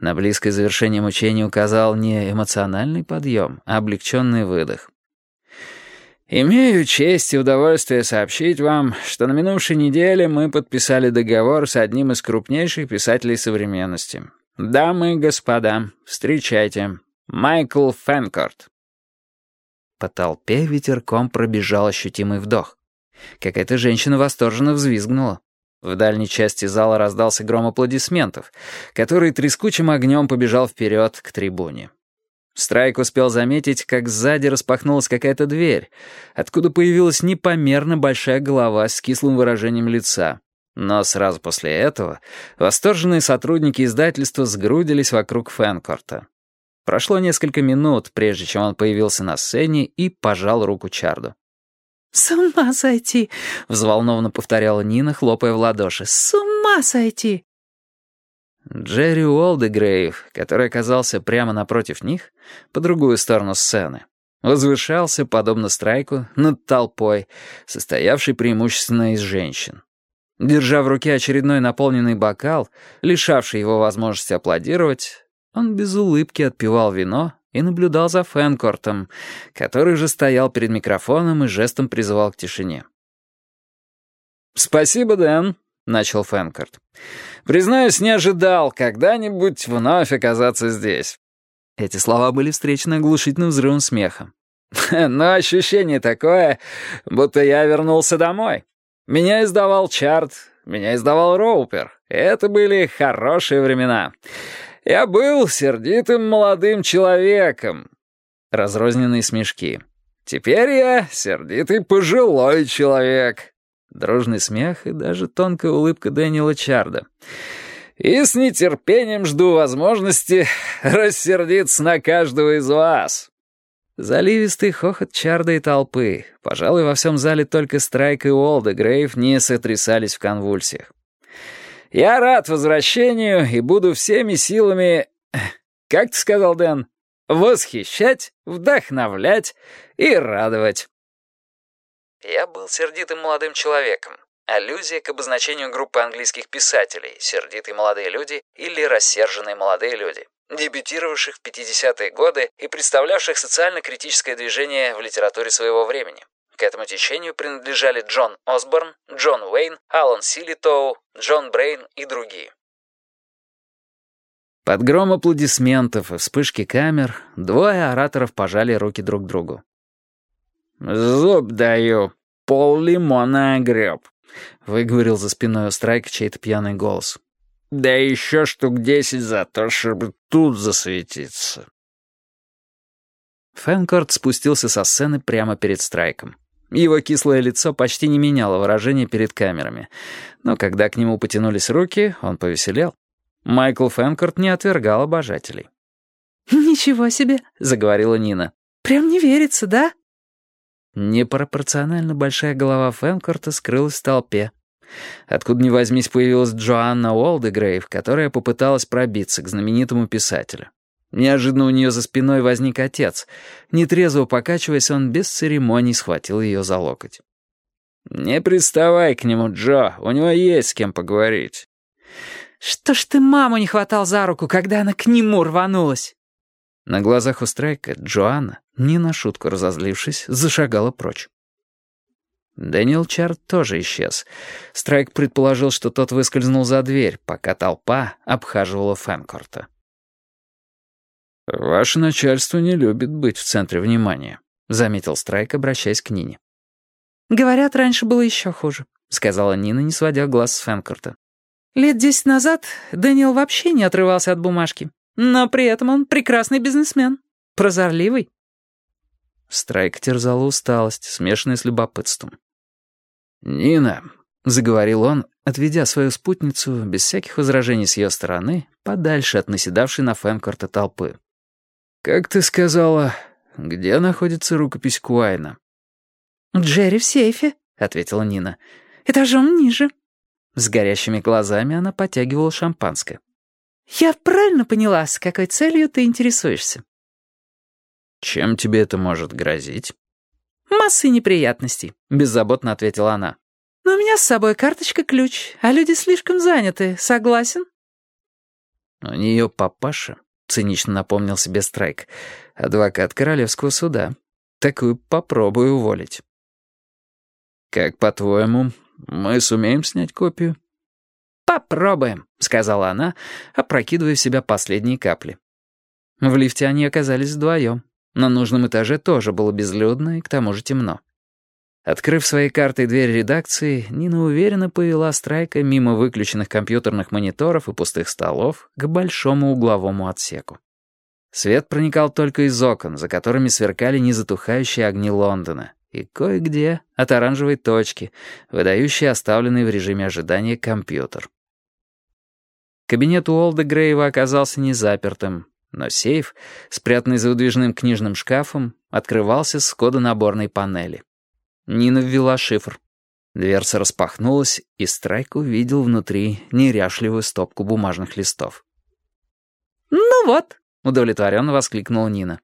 На близкое завершение мучения указал не эмоциональный подъем, а облегченный выдох. «Имею честь и удовольствие сообщить вам, что на минувшей неделе мы подписали договор с одним из крупнейших писателей современности. Дамы и господа, встречайте, Майкл Фэнкорт». По толпе ветерком пробежал ощутимый вдох. Какая-то женщина восторженно взвизгнула. В дальней части зала раздался гром аплодисментов, который трескучим огнем побежал вперед к трибуне. Страйк успел заметить, как сзади распахнулась какая-то дверь, откуда появилась непомерно большая голова с кислым выражением лица. Но сразу после этого восторженные сотрудники издательства сгрудились вокруг Фэнкорта. Прошло несколько минут, прежде чем он появился на сцене и пожал руку Чарду. «С ума сойти!» — взволнованно повторяла Нина, хлопая в ладоши. «С ума сойти!» Джерри Уолдегрейв, который оказался прямо напротив них, по другую сторону сцены, возвышался, подобно страйку, над толпой, состоявшей преимущественно из женщин. Держа в руке очередной наполненный бокал, лишавший его возможности аплодировать, он без улыбки отпивал вино и наблюдал за Фэнкортом, который же стоял перед микрофоном и жестом призывал к тишине. «Спасибо, Дэн», — начал Фэнкорт. «Признаюсь, не ожидал когда-нибудь вновь оказаться здесь». Эти слова были встречены оглушительным взрывом смеха. «Но ощущение такое, будто я вернулся домой. Меня издавал Чарт, меня издавал Роупер. Это были хорошие времена. Я был сердитым молодым человеком. Разрозненные смешки. Теперь я сердитый пожилой человек. Дружный смех и даже тонкая улыбка Дэниела Чарда. И с нетерпением жду возможности рассердиться на каждого из вас. Заливистый хохот Чарда и толпы. Пожалуй, во всем зале только Страйк и Уолда Грейв не сотрясались в конвульсиях. Я рад возвращению и буду всеми силами, как ты сказал, Дэн, восхищать, вдохновлять и радовать. Я был сердитым молодым человеком. Аллюзия к обозначению группы английских писателей «Сердитые молодые люди» или «Рассерженные молодые люди», дебютировавших в 50-е годы и представлявших социально-критическое движение в литературе своего времени. К этому течению принадлежали Джон Осборн, Джон Уэйн, Алан Силитоу, Джон Брейн и другие. Под гром аплодисментов и вспышки камер двое ораторов пожали руки друг другу. «Зуб даю, пол лимона огреб», — выговорил за спиной у Страйка чей-то пьяный голос. «Да еще штук десять за то, чтобы тут засветиться». Фэнкорт спустился со сцены прямо перед Страйком. Его кислое лицо почти не меняло выражение перед камерами. Но когда к нему потянулись руки, он повеселел. Майкл Фэнкорт не отвергал обожателей. «Ничего себе», — заговорила Нина. «Прям не верится, да?» Непропорционально большая голова Фэнкорта скрылась в толпе. Откуда ни возьмись появилась Джоанна Уолдегрейв, которая попыталась пробиться к знаменитому писателю. Неожиданно у нее за спиной возник отец. Нетрезво покачиваясь, он без церемоний схватил ее за локоть. «Не приставай к нему, Джо, у него есть с кем поговорить». «Что ж ты маму не хватал за руку, когда она к нему рванулась?» На глазах у Страйка Джоанна, не на шутку разозлившись, зашагала прочь. Дэниел Чарт тоже исчез. Страйк предположил, что тот выскользнул за дверь, пока толпа обхаживала Фэнкорта. «Ваше начальство не любит быть в центре внимания», — заметил Страйк, обращаясь к Нине. «Говорят, раньше было еще хуже», — сказала Нина, не сводя глаз с Фэнкорта. «Лет десять назад Дэниел вообще не отрывался от бумажки, но при этом он прекрасный бизнесмен, прозорливый». Страйк терзала усталость, смешанная с любопытством. «Нина», — заговорил он, отведя свою спутницу, без всяких возражений с ее стороны, подальше от наседавшей на Фэнкорта толпы. «Как ты сказала, где находится рукопись Куайна?» «Джерри в сейфе», — ответила Нина. «Этажом ниже». С горящими глазами она потягивала шампанское. «Я правильно поняла, с какой целью ты интересуешься?» «Чем тебе это может грозить?» «Массой неприятностей», — беззаботно ответила она. «Но у меня с собой карточка-ключ, а люди слишком заняты, согласен?» У нее папаша, цинично напомнил себе Страйк, адвокат королевского суда. Такую попробую уволить. «Как по-твоему, мы сумеем снять копию?» «Попробуем», — сказала она, опрокидывая в себя последние капли. В лифте они оказались вдвоем. На нужном этаже тоже было безлюдно и к тому же темно. Открыв своей картой дверь редакции, Нина уверенно повела Страйка мимо выключенных компьютерных мониторов и пустых столов к большому угловому отсеку. Свет проникал только из окон, за которыми сверкали незатухающие огни Лондона, и кое-где от оранжевой точки, выдающей оставленный в режиме ожидания компьютер. Кабинет Уолда Грейва оказался незапертым, но сейф, спрятанный за выдвижным книжным шкафом, открывался с кода наборной панели. Нина ввела шифр. Дверца распахнулась, и Страйк увидел внутри неряшливую стопку бумажных листов. «Ну вот», — удовлетворенно воскликнула Нина.